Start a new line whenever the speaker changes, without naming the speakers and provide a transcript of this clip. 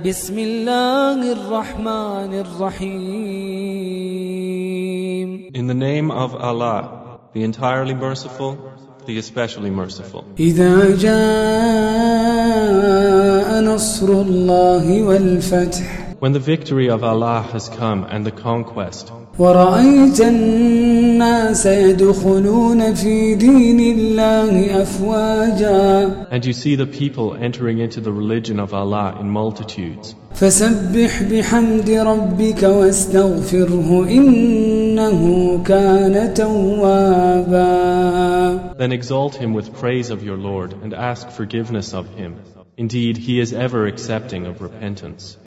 بسم الله الرحمن الرحيم
In the name of Allah, the entirely merciful, the especially merciful.
إذا جاء نصر الله والفتح
When the victory of Allah has come and the conquest,
ورأيت الناس يدخلون في دين الله أفواجا
and you see the people entering into the religion of Allah in multitudes,
فسبح بحمد ربك واستغفره إنه كان توابا
then exalt Him with praise of your Lord and ask forgiveness of Him. Indeed, He is ever accepting of repentance.